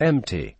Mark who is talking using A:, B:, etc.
A: empty.